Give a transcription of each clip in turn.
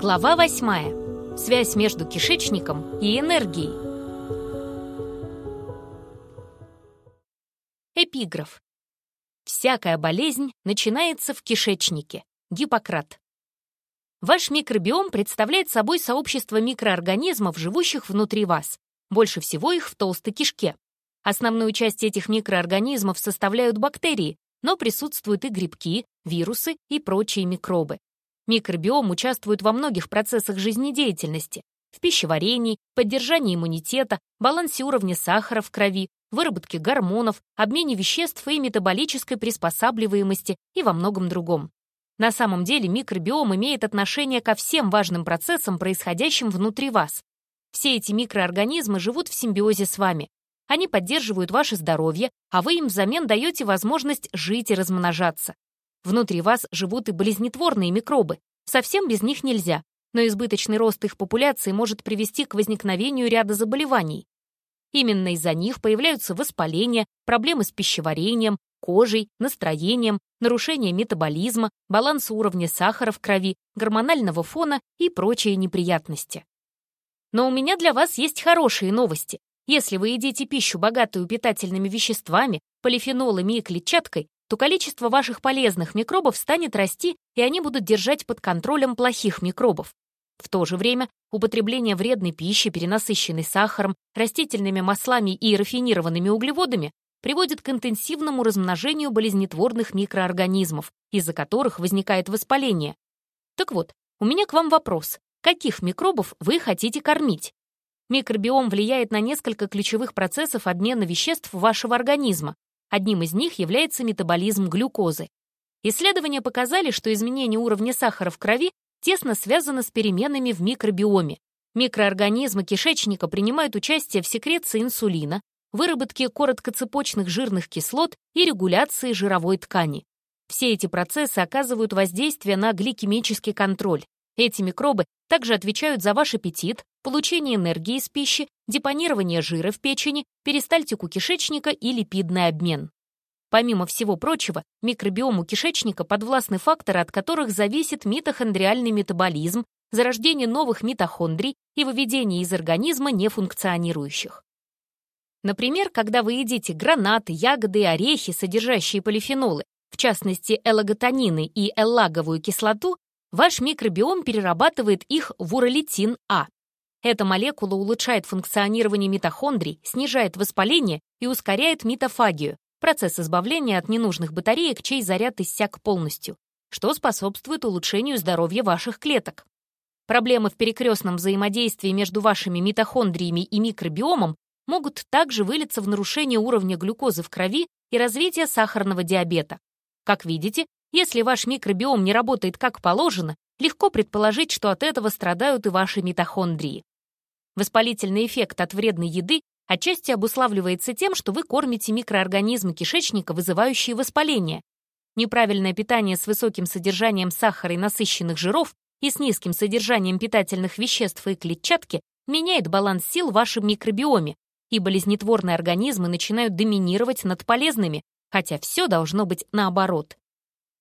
Глава 8. Связь между кишечником и энергией. Эпиграф. Всякая болезнь начинается в кишечнике. Гиппократ. Ваш микробиом представляет собой сообщество микроорганизмов, живущих внутри вас. Больше всего их в толстой кишке. Основную часть этих микроорганизмов составляют бактерии, но присутствуют и грибки, вирусы и прочие микробы. Микробиом участвует во многих процессах жизнедеятельности в пищеварении, поддержании иммунитета, балансе уровня сахара в крови, выработке гормонов, обмене веществ и метаболической приспосабливаемости и во многом другом. На самом деле микробиом имеет отношение ко всем важным процессам, происходящим внутри вас. Все эти микроорганизмы живут в симбиозе с вами. Они поддерживают ваше здоровье, а вы им взамен даете возможность жить и размножаться. Внутри вас живут и болезнетворные микробы. Совсем без них нельзя, но избыточный рост их популяции может привести к возникновению ряда заболеваний. Именно из-за них появляются воспаления, проблемы с пищеварением, кожей, настроением, нарушение метаболизма, баланс уровня сахара в крови, гормонального фона и прочие неприятности. Но у меня для вас есть хорошие новости. Если вы едите пищу, богатую питательными веществами, полифенолами и клетчаткой, то количество ваших полезных микробов станет расти, и они будут держать под контролем плохих микробов. В то же время употребление вредной пищи, перенасыщенной сахаром, растительными маслами и рафинированными углеводами приводит к интенсивному размножению болезнетворных микроорганизмов, из-за которых возникает воспаление. Так вот, у меня к вам вопрос. Каких микробов вы хотите кормить? Микробиом влияет на несколько ключевых процессов обмена веществ вашего организма. Одним из них является метаболизм глюкозы. Исследования показали, что изменение уровня сахара в крови тесно связано с переменами в микробиоме. Микроорганизмы кишечника принимают участие в секреции инсулина, выработке короткоцепочных жирных кислот и регуляции жировой ткани. Все эти процессы оказывают воздействие на гликемический контроль. Эти микробы также отвечают за ваш аппетит, получение энергии из пищи, депонирование жира в печени, перистальтику кишечника и липидный обмен. Помимо всего прочего, микробиому кишечника подвластны факторы, от которых зависит митохондриальный метаболизм, зарождение новых митохондрий и выведение из организма нефункционирующих. Например, когда вы едите гранаты, ягоды и орехи, содержащие полифенолы, в частности эллаготонины и эллаговую кислоту, ваш микробиом перерабатывает их в уролитин-А. Эта молекула улучшает функционирование митохондрий, снижает воспаление и ускоряет митофагию, процесс избавления от ненужных батареек, чей заряд иссяк полностью, что способствует улучшению здоровья ваших клеток. Проблемы в перекрестном взаимодействии между вашими митохондриями и микробиомом могут также вылиться в нарушение уровня глюкозы в крови и развитие сахарного диабета. Как видите, если ваш микробиом не работает как положено, легко предположить, что от этого страдают и ваши митохондрии. Воспалительный эффект от вредной еды отчасти обуславливается тем, что вы кормите микроорганизмы кишечника, вызывающие воспаление. Неправильное питание с высоким содержанием сахара и насыщенных жиров и с низким содержанием питательных веществ и клетчатки меняет баланс сил в вашем микробиоме, и болезнетворные организмы начинают доминировать над полезными, хотя все должно быть наоборот.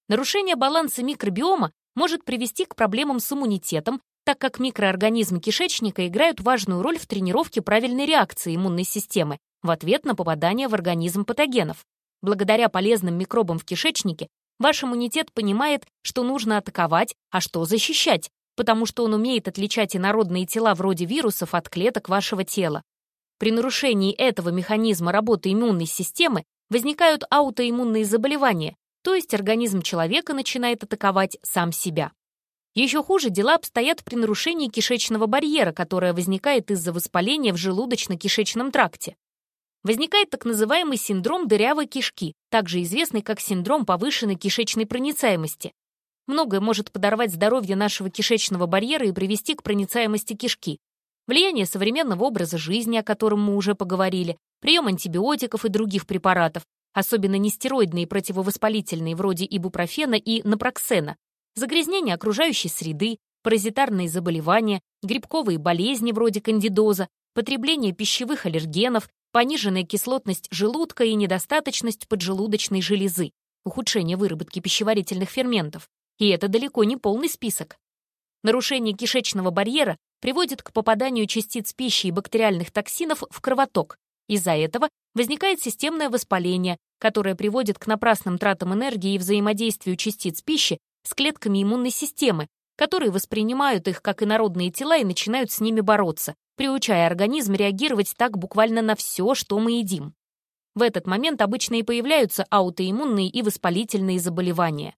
Нарушение баланса микробиома может привести к проблемам с иммунитетом, так как микроорганизмы кишечника играют важную роль в тренировке правильной реакции иммунной системы в ответ на попадание в организм патогенов. Благодаря полезным микробам в кишечнике ваш иммунитет понимает, что нужно атаковать, а что защищать, потому что он умеет отличать инородные тела вроде вирусов от клеток вашего тела. При нарушении этого механизма работы иммунной системы возникают аутоиммунные заболевания, то есть организм человека начинает атаковать сам себя. Еще хуже дела обстоят при нарушении кишечного барьера, которое возникает из-за воспаления в желудочно-кишечном тракте. Возникает так называемый синдром дырявой кишки, также известный как синдром повышенной кишечной проницаемости. Многое может подорвать здоровье нашего кишечного барьера и привести к проницаемости кишки. Влияние современного образа жизни, о котором мы уже поговорили, прием антибиотиков и других препаратов, особенно нестероидные противовоспалительные вроде ибупрофена и напроксена, загрязнение окружающей среды, паразитарные заболевания, грибковые болезни вроде кандидоза, потребление пищевых аллергенов, пониженная кислотность желудка и недостаточность поджелудочной железы, ухудшение выработки пищеварительных ферментов. И это далеко не полный список. Нарушение кишечного барьера приводит к попаданию частиц пищи и бактериальных токсинов в кровоток. Из-за этого возникает системное воспаление, которое приводит к напрасным тратам энергии и взаимодействию частиц пищи с клетками иммунной системы, которые воспринимают их как инородные тела и начинают с ними бороться, приучая организм реагировать так буквально на все, что мы едим. В этот момент обычно и появляются аутоиммунные и воспалительные заболевания.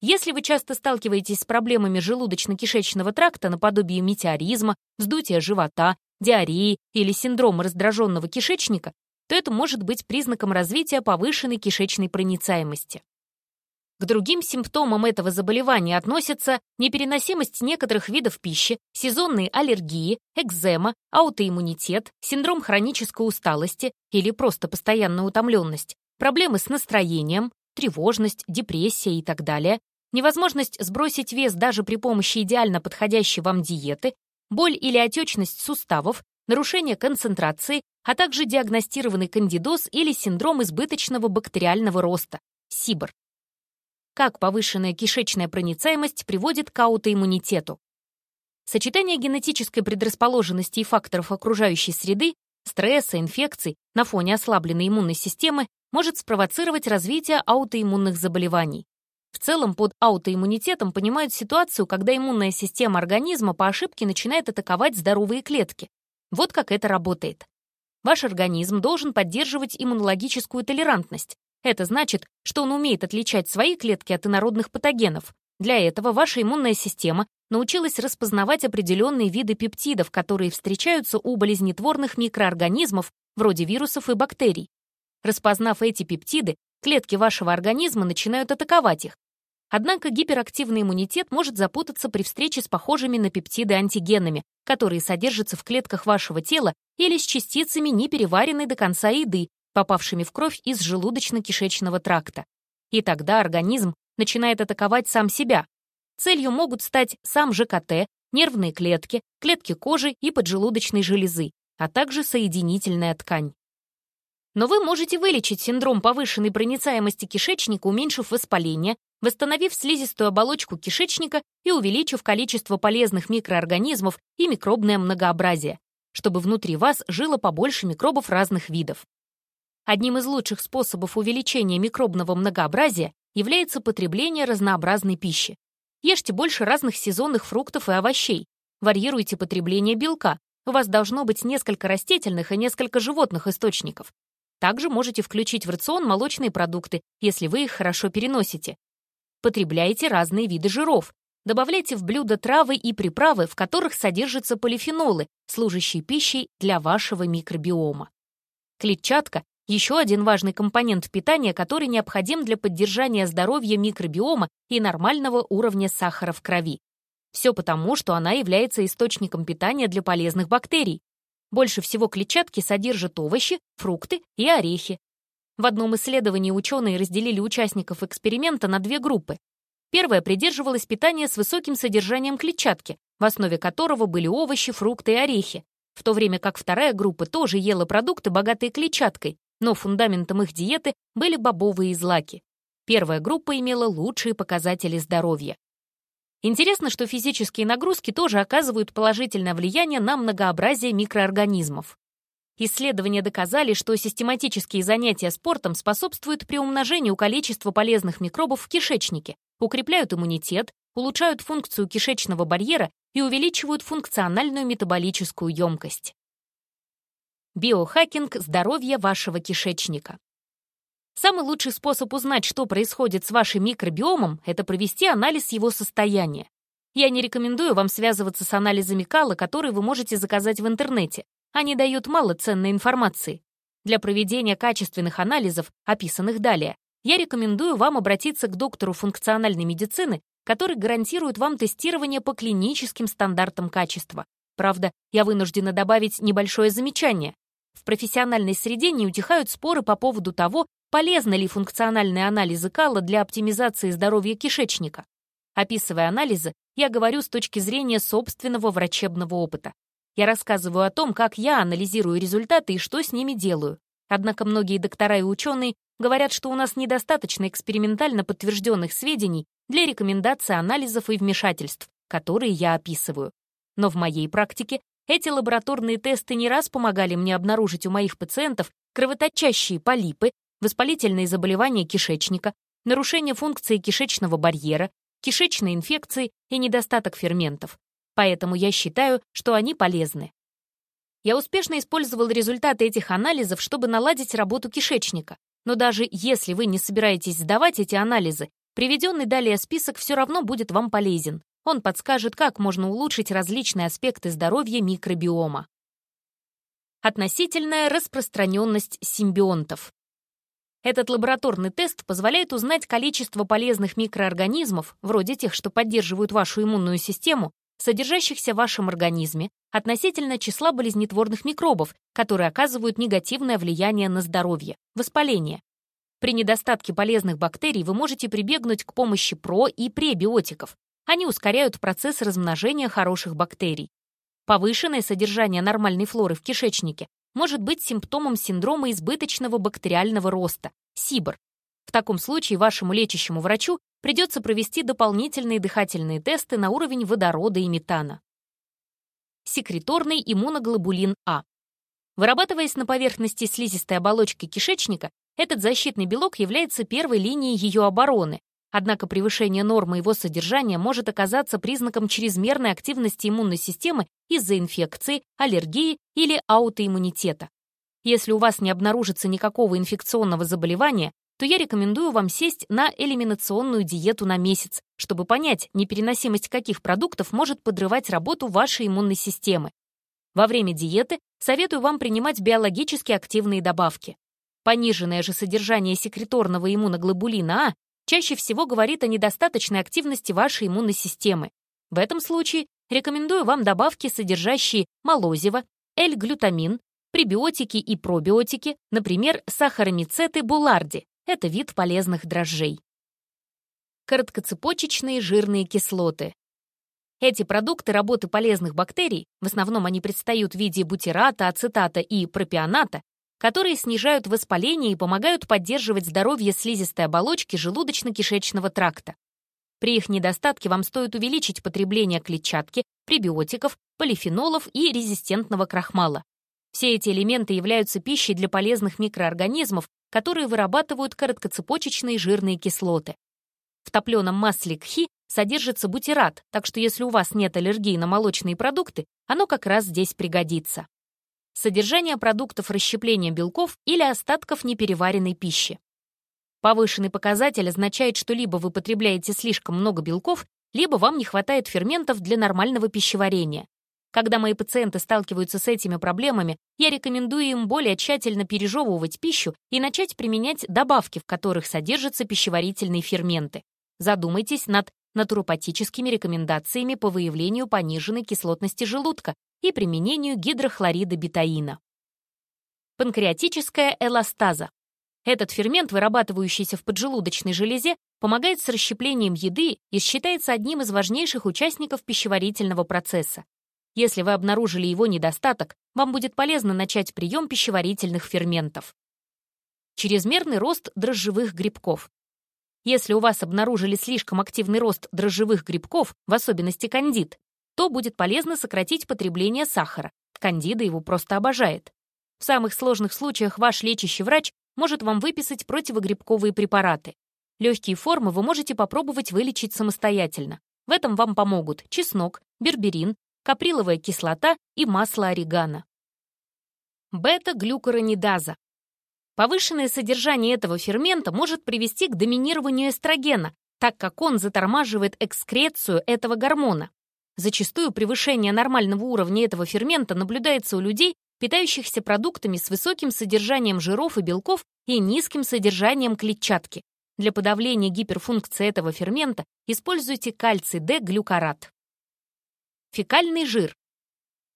Если вы часто сталкиваетесь с проблемами желудочно-кишечного тракта наподобие метеоризма, вздутия живота, диареи или синдрома раздраженного кишечника, то это может быть признаком развития повышенной кишечной проницаемости. К другим симптомам этого заболевания относятся непереносимость некоторых видов пищи, сезонные аллергии, экзема, аутоиммунитет, синдром хронической усталости или просто постоянная утомленность, проблемы с настроением, тревожность, депрессия и так далее, невозможность сбросить вес даже при помощи идеально подходящей вам диеты, боль или отечность суставов, нарушение концентрации, а также диагностированный кандидоз или синдром избыточного бактериального роста, СИБР. Как повышенная кишечная проницаемость приводит к аутоиммунитету? Сочетание генетической предрасположенности и факторов окружающей среды, стресса, инфекций на фоне ослабленной иммунной системы может спровоцировать развитие аутоиммунных заболеваний. В целом под аутоиммунитетом понимают ситуацию, когда иммунная система организма по ошибке начинает атаковать здоровые клетки. Вот как это работает. Ваш организм должен поддерживать иммунологическую толерантность. Это значит, что он умеет отличать свои клетки от инородных патогенов. Для этого ваша иммунная система научилась распознавать определенные виды пептидов, которые встречаются у болезнетворных микроорганизмов, вроде вирусов и бактерий. Распознав эти пептиды, клетки вашего организма начинают атаковать их, Однако гиперактивный иммунитет может запутаться при встрече с похожими на пептиды антигенами, которые содержатся в клетках вашего тела или с частицами непереваренной до конца еды, попавшими в кровь из желудочно-кишечного тракта. И тогда организм начинает атаковать сам себя. Целью могут стать сам ЖКТ, нервные клетки, клетки кожи и поджелудочной железы, а также соединительная ткань. Но вы можете вылечить синдром повышенной проницаемости кишечника, уменьшив воспаление, восстановив слизистую оболочку кишечника и увеличив количество полезных микроорганизмов и микробное многообразие, чтобы внутри вас жило побольше микробов разных видов. Одним из лучших способов увеличения микробного многообразия является потребление разнообразной пищи. Ешьте больше разных сезонных фруктов и овощей. Варьируйте потребление белка. У вас должно быть несколько растительных и несколько животных источников. Также можете включить в рацион молочные продукты, если вы их хорошо переносите. Потребляйте разные виды жиров. Добавляйте в блюдо травы и приправы, в которых содержатся полифенолы, служащие пищей для вашего микробиома. Клетчатка — еще один важный компонент питания, который необходим для поддержания здоровья микробиома и нормального уровня сахара в крови. Все потому, что она является источником питания для полезных бактерий. Больше всего клетчатки содержат овощи, фрукты и орехи. В одном исследовании ученые разделили участников эксперимента на две группы. Первая придерживалась питания с высоким содержанием клетчатки, в основе которого были овощи, фрукты и орехи, в то время как вторая группа тоже ела продукты, богатые клетчаткой, но фундаментом их диеты были бобовые злаки. Первая группа имела лучшие показатели здоровья. Интересно, что физические нагрузки тоже оказывают положительное влияние на многообразие микроорганизмов. Исследования доказали, что систематические занятия спортом способствуют приумножению количества полезных микробов в кишечнике, укрепляют иммунитет, улучшают функцию кишечного барьера и увеличивают функциональную метаболическую емкость. Биохакинг здоровья вашего кишечника. Самый лучший способ узнать, что происходит с вашим микробиомом, это провести анализ его состояния. Я не рекомендую вам связываться с анализами кала, которые вы можете заказать в интернете. Они дают мало ценной информации. Для проведения качественных анализов, описанных далее, я рекомендую вам обратиться к доктору функциональной медицины, который гарантирует вам тестирование по клиническим стандартам качества. Правда, я вынуждена добавить небольшое замечание. В профессиональной среде не утихают споры по поводу того, полезны ли функциональные анализы кала для оптимизации здоровья кишечника. Описывая анализы, я говорю с точки зрения собственного врачебного опыта. Я рассказываю о том, как я анализирую результаты и что с ними делаю. Однако многие доктора и ученые говорят, что у нас недостаточно экспериментально подтвержденных сведений для рекомендации анализов и вмешательств, которые я описываю. Но в моей практике эти лабораторные тесты не раз помогали мне обнаружить у моих пациентов кровоточащие полипы, воспалительные заболевания кишечника, нарушение функции кишечного барьера, кишечной инфекции и недостаток ферментов. Поэтому я считаю, что они полезны. Я успешно использовал результаты этих анализов, чтобы наладить работу кишечника. Но даже если вы не собираетесь сдавать эти анализы, приведенный далее список все равно будет вам полезен. Он подскажет, как можно улучшить различные аспекты здоровья микробиома. Относительная распространенность симбионтов. Этот лабораторный тест позволяет узнать количество полезных микроорганизмов, вроде тех, что поддерживают вашу иммунную систему, содержащихся в вашем организме, относительно числа болезнетворных микробов, которые оказывают негативное влияние на здоровье, воспаление. При недостатке полезных бактерий вы можете прибегнуть к помощи про- и пребиотиков, они ускоряют процесс размножения хороших бактерий. Повышенное содержание нормальной флоры в кишечнике может быть симптомом синдрома избыточного бактериального роста, СИБР. В таком случае вашему лечащему врачу придется провести дополнительные дыхательные тесты на уровень водорода и метана. Секреторный иммуноглобулин А. Вырабатываясь на поверхности слизистой оболочки кишечника, этот защитный белок является первой линией ее обороны, Однако превышение нормы его содержания может оказаться признаком чрезмерной активности иммунной системы из-за инфекции, аллергии или аутоиммунитета. Если у вас не обнаружится никакого инфекционного заболевания, то я рекомендую вам сесть на элиминационную диету на месяц, чтобы понять, непереносимость каких продуктов может подрывать работу вашей иммунной системы. Во время диеты советую вам принимать биологически активные добавки. Пониженное же содержание секреторного иммуноглобулина А чаще всего говорит о недостаточной активности вашей иммунной системы. В этом случае рекомендую вам добавки, содержащие молозиво, L-глютамин, пребиотики и пробиотики, например, сахаромицеты буларди. Это вид полезных дрожжей. Короткоцепочечные жирные кислоты. Эти продукты работы полезных бактерий, в основном они предстают в виде бутирата, ацетата и пропионата, которые снижают воспаление и помогают поддерживать здоровье слизистой оболочки желудочно-кишечного тракта. При их недостатке вам стоит увеличить потребление клетчатки, пребиотиков, полифенолов и резистентного крахмала. Все эти элементы являются пищей для полезных микроорганизмов, которые вырабатывают короткоцепочечные жирные кислоты. В топленом масле кхи содержится бутират, так что если у вас нет аллергии на молочные продукты, оно как раз здесь пригодится содержание продуктов расщепления белков или остатков непереваренной пищи. Повышенный показатель означает, что либо вы потребляете слишком много белков, либо вам не хватает ферментов для нормального пищеварения. Когда мои пациенты сталкиваются с этими проблемами, я рекомендую им более тщательно пережевывать пищу и начать применять добавки, в которых содержатся пищеварительные ферменты. Задумайтесь над натуропатическими рекомендациями по выявлению пониженной кислотности желудка и применению гидрохлорида бетаина. Панкреатическая эластаза. Этот фермент, вырабатывающийся в поджелудочной железе, помогает с расщеплением еды и считается одним из важнейших участников пищеварительного процесса. Если вы обнаружили его недостаток, вам будет полезно начать прием пищеварительных ферментов. Чрезмерный рост дрожжевых грибков. Если у вас обнаружили слишком активный рост дрожжевых грибков, в особенности кандид, то будет полезно сократить потребление сахара. Кандида его просто обожает. В самых сложных случаях ваш лечащий врач может вам выписать противогрибковые препараты. Легкие формы вы можете попробовать вылечить самостоятельно. В этом вам помогут чеснок, берберин, каприловая кислота и масло орегано. Бета-глюкоронидаза. Повышенное содержание этого фермента может привести к доминированию эстрогена, так как он затормаживает экскрецию этого гормона. Зачастую превышение нормального уровня этого фермента наблюдается у людей, питающихся продуктами с высоким содержанием жиров и белков и низким содержанием клетчатки. Для подавления гиперфункции этого фермента используйте кальций-Д-глюкорат. Фекальный жир.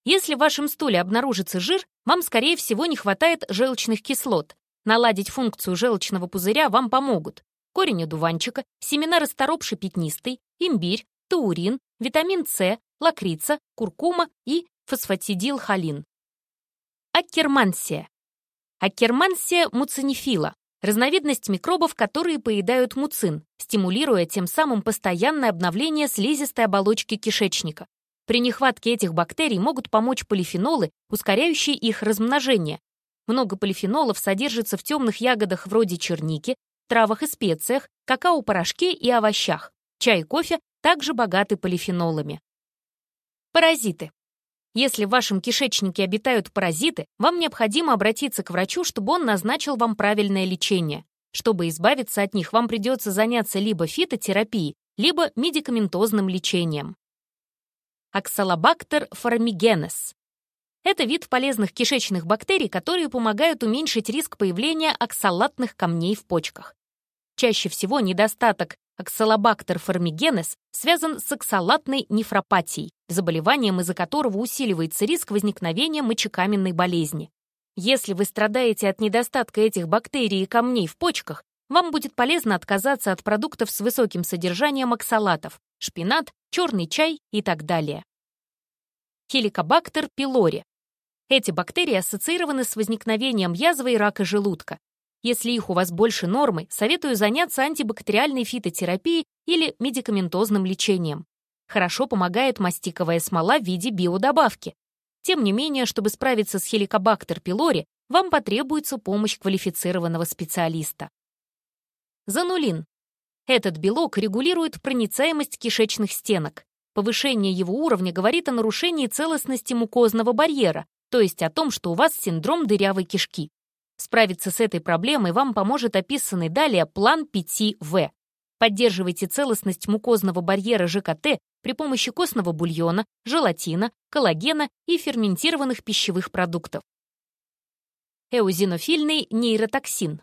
Если в вашем стуле обнаружится жир, вам, скорее всего, не хватает желчных кислот. Наладить функцию желчного пузыря вам помогут корень одуванчика, семена расторопши пятнистой, имбирь, таурин, витамин С, лакрица, куркума и фосфатидилхолин. Аккермансия. Аккермансия муцинифила разновидность микробов, которые поедают муцин, стимулируя тем самым постоянное обновление слизистой оболочки кишечника. При нехватке этих бактерий могут помочь полифенолы, ускоряющие их размножение. Много полифенолов содержится в темных ягодах вроде черники, травах и специях, какао-порошке и овощах. Чай и кофе также богаты полифенолами. Паразиты. Если в вашем кишечнике обитают паразиты, вам необходимо обратиться к врачу, чтобы он назначил вам правильное лечение. Чтобы избавиться от них, вам придется заняться либо фитотерапией, либо медикаментозным лечением. Аксалобактер формигенес. Это вид полезных кишечных бактерий, которые помогают уменьшить риск появления оксалатных камней в почках. Чаще всего недостаток Аксалобактер формигенес связан с оксалатной нефропатией, заболеванием, из-за которого усиливается риск возникновения мочекаменной болезни. Если вы страдаете от недостатка этих бактерий и камней в почках, вам будет полезно отказаться от продуктов с высоким содержанием оксалатов, шпинат, черный чай и так далее. Хеликобактер пилори. Эти бактерии ассоциированы с возникновением язвы и рака желудка. Если их у вас больше нормы, советую заняться антибактериальной фитотерапией или медикаментозным лечением. Хорошо помогает мастиковая смола в виде биодобавки. Тем не менее, чтобы справиться с хеликобактер пилори, вам потребуется помощь квалифицированного специалиста. Занулин. Этот белок регулирует проницаемость кишечных стенок. Повышение его уровня говорит о нарушении целостности мукозного барьера, то есть о том, что у вас синдром дырявой кишки. Справиться с этой проблемой вам поможет описанный далее план 5В. Поддерживайте целостность мукозного барьера ЖКТ при помощи костного бульона, желатина, коллагена и ферментированных пищевых продуктов. Эозинофильный нейротоксин.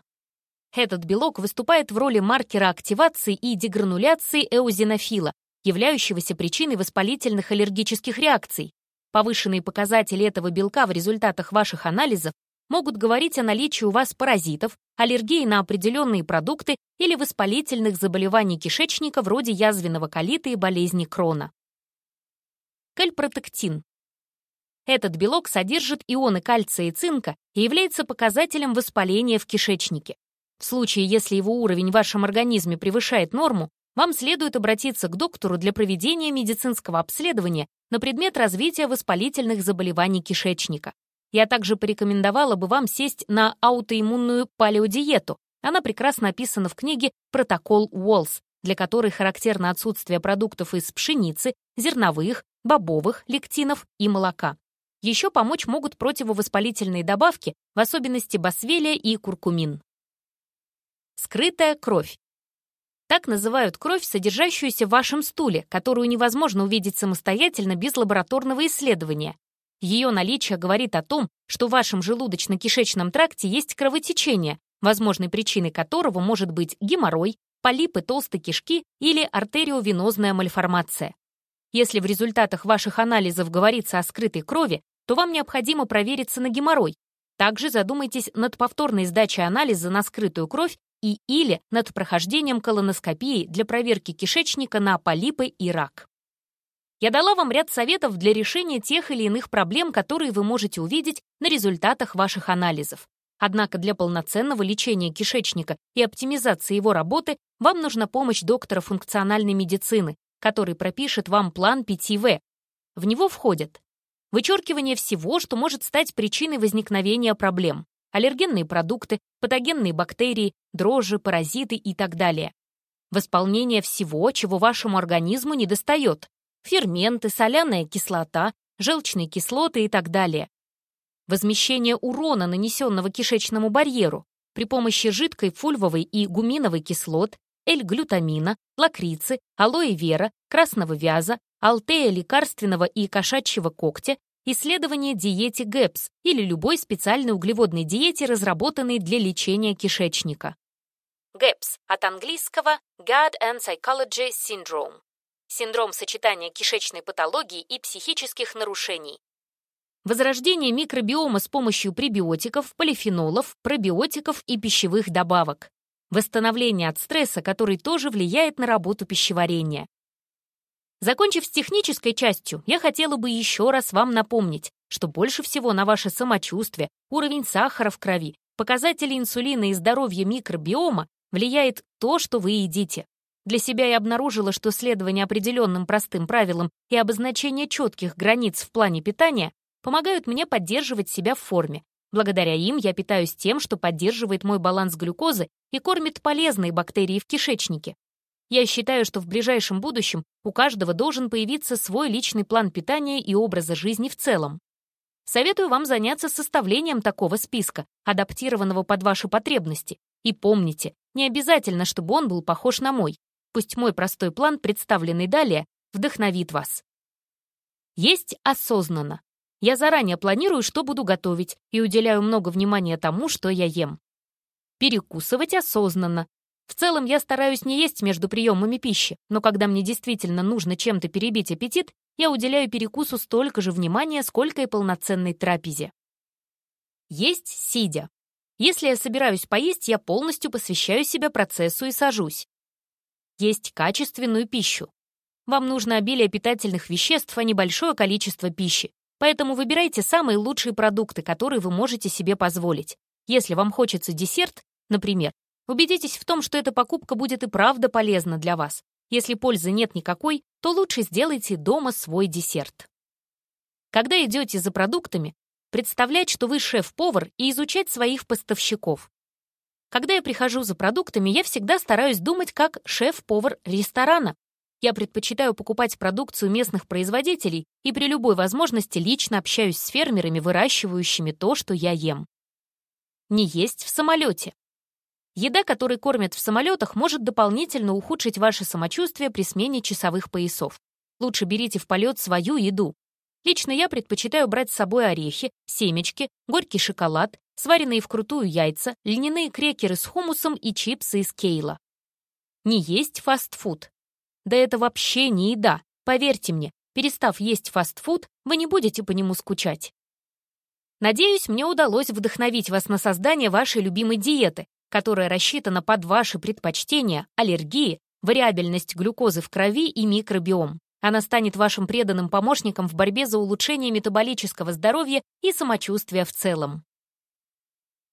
Этот белок выступает в роли маркера активации и дегрануляции эозинофила, являющегося причиной воспалительных аллергических реакций. Повышенные показатели этого белка в результатах ваших анализов могут говорить о наличии у вас паразитов, аллергии на определенные продукты или воспалительных заболеваний кишечника вроде язвенного колита и болезни Крона. Кальпротектин. Этот белок содержит ионы кальция и цинка и является показателем воспаления в кишечнике. В случае, если его уровень в вашем организме превышает норму, вам следует обратиться к доктору для проведения медицинского обследования на предмет развития воспалительных заболеваний кишечника. Я также порекомендовала бы вам сесть на аутоиммунную палеодиету. Она прекрасно описана в книге «Протокол Уоллс», для которой характерно отсутствие продуктов из пшеницы, зерновых, бобовых, лектинов и молока. Еще помочь могут противовоспалительные добавки, в особенности басвелия и куркумин. Скрытая кровь. Так называют кровь, содержащуюся в вашем стуле, которую невозможно увидеть самостоятельно без лабораторного исследования. Ее наличие говорит о том, что в вашем желудочно-кишечном тракте есть кровотечение, возможной причиной которого может быть геморрой, полипы толстой кишки или артериовенозная мальформация. Если в результатах ваших анализов говорится о скрытой крови, то вам необходимо провериться на геморрой. Также задумайтесь над повторной сдачей анализа на скрытую кровь и или над прохождением колоноскопии для проверки кишечника на полипы и рак. Я дала вам ряд советов для решения тех или иных проблем, которые вы можете увидеть на результатах ваших анализов. Однако для полноценного лечения кишечника и оптимизации его работы вам нужна помощь доктора функциональной медицины, который пропишет вам план 5В. В него входят вычеркивание всего, что может стать причиной возникновения проблем, аллергенные продукты, патогенные бактерии, дрожжи, паразиты и так далее. Восполнение всего, чего вашему организму недостает, ферменты, соляная кислота, желчные кислоты и так далее. Возмещение урона, нанесенного кишечному барьеру, при помощи жидкой фульвовой и гуминовой кислот, эль-глютамина, лакрицы, алоэ вера, красного вяза, алтея лекарственного и кошачьего когтя, исследование диете ГЭПС или любой специальной углеводной диете, разработанной для лечения кишечника. ГЭПС от английского God and Psychology Syndrome синдром сочетания кишечной патологии и психических нарушений. Возрождение микробиома с помощью пребиотиков, полифенолов, пробиотиков и пищевых добавок. Восстановление от стресса, который тоже влияет на работу пищеварения. Закончив с технической частью, я хотела бы еще раз вам напомнить, что больше всего на ваше самочувствие, уровень сахара в крови показатели инсулина и здоровья микробиома влияет то, что вы едите. Для себя я обнаружила, что следование определенным простым правилам и обозначение четких границ в плане питания помогают мне поддерживать себя в форме. Благодаря им я питаюсь тем, что поддерживает мой баланс глюкозы и кормит полезные бактерии в кишечнике. Я считаю, что в ближайшем будущем у каждого должен появиться свой личный план питания и образа жизни в целом. Советую вам заняться составлением такого списка, адаптированного под ваши потребности. И помните, не обязательно, чтобы он был похож на мой. Пусть мой простой план, представленный далее, вдохновит вас. Есть осознанно. Я заранее планирую, что буду готовить, и уделяю много внимания тому, что я ем. Перекусывать осознанно. В целом я стараюсь не есть между приемами пищи, но когда мне действительно нужно чем-то перебить аппетит, я уделяю перекусу столько же внимания, сколько и полноценной трапезе. Есть сидя. Если я собираюсь поесть, я полностью посвящаю себя процессу и сажусь есть качественную пищу. Вам нужно обилие питательных веществ, а не большое количество пищи. Поэтому выбирайте самые лучшие продукты, которые вы можете себе позволить. Если вам хочется десерт, например, убедитесь в том, что эта покупка будет и правда полезна для вас. Если пользы нет никакой, то лучше сделайте дома свой десерт. Когда идете за продуктами, представлять, что вы шеф-повар и изучать своих поставщиков. Когда я прихожу за продуктами, я всегда стараюсь думать как шеф-повар ресторана. Я предпочитаю покупать продукцию местных производителей и при любой возможности лично общаюсь с фермерами, выращивающими то, что я ем. Не есть в самолете. Еда, которой кормят в самолетах, может дополнительно ухудшить ваше самочувствие при смене часовых поясов. Лучше берите в полет свою еду. Лично я предпочитаю брать с собой орехи, семечки, горький шоколад, сваренные вкрутую яйца, льняные крекеры с хумусом и чипсы из кейла. Не есть фастфуд. Да это вообще не еда. Поверьте мне, перестав есть фастфуд, вы не будете по нему скучать. Надеюсь, мне удалось вдохновить вас на создание вашей любимой диеты, которая рассчитана под ваши предпочтения, аллергии, вариабельность глюкозы в крови и микробиом. Она станет вашим преданным помощником в борьбе за улучшение метаболического здоровья и самочувствия в целом.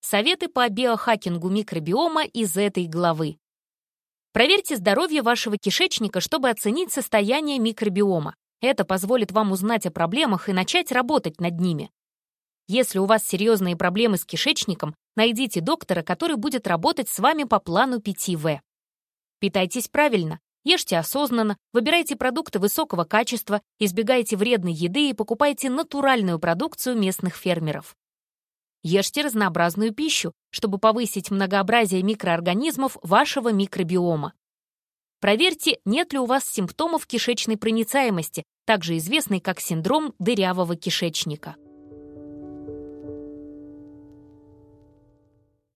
Советы по биохакингу микробиома из этой главы. Проверьте здоровье вашего кишечника, чтобы оценить состояние микробиома. Это позволит вам узнать о проблемах и начать работать над ними. Если у вас серьезные проблемы с кишечником, найдите доктора, который будет работать с вами по плану 5В. Питайтесь правильно, ешьте осознанно, выбирайте продукты высокого качества, избегайте вредной еды и покупайте натуральную продукцию местных фермеров. Ешьте разнообразную пищу, чтобы повысить многообразие микроорганизмов вашего микробиома. Проверьте, нет ли у вас симптомов кишечной проницаемости, также известный как синдром дырявого кишечника.